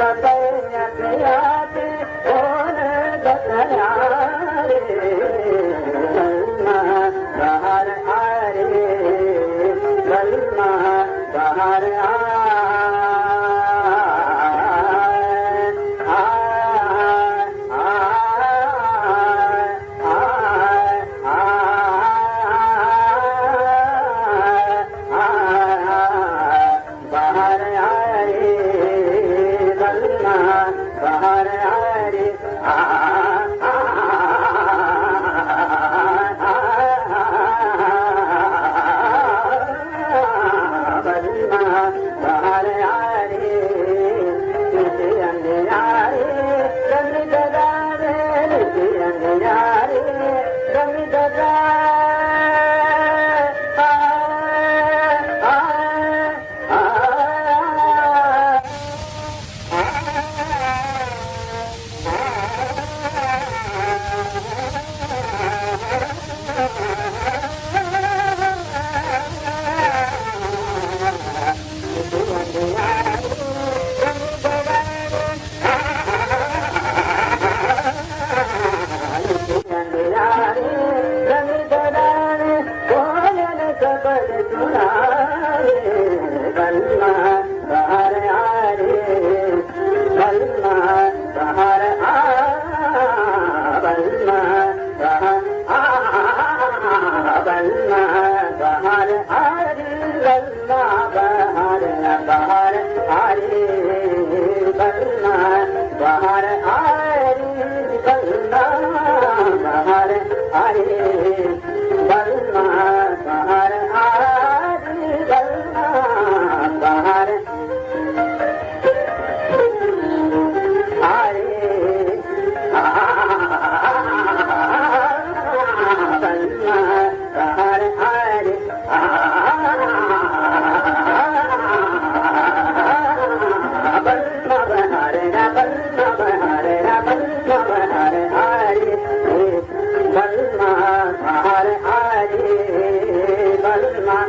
पतैया बलमा बाहर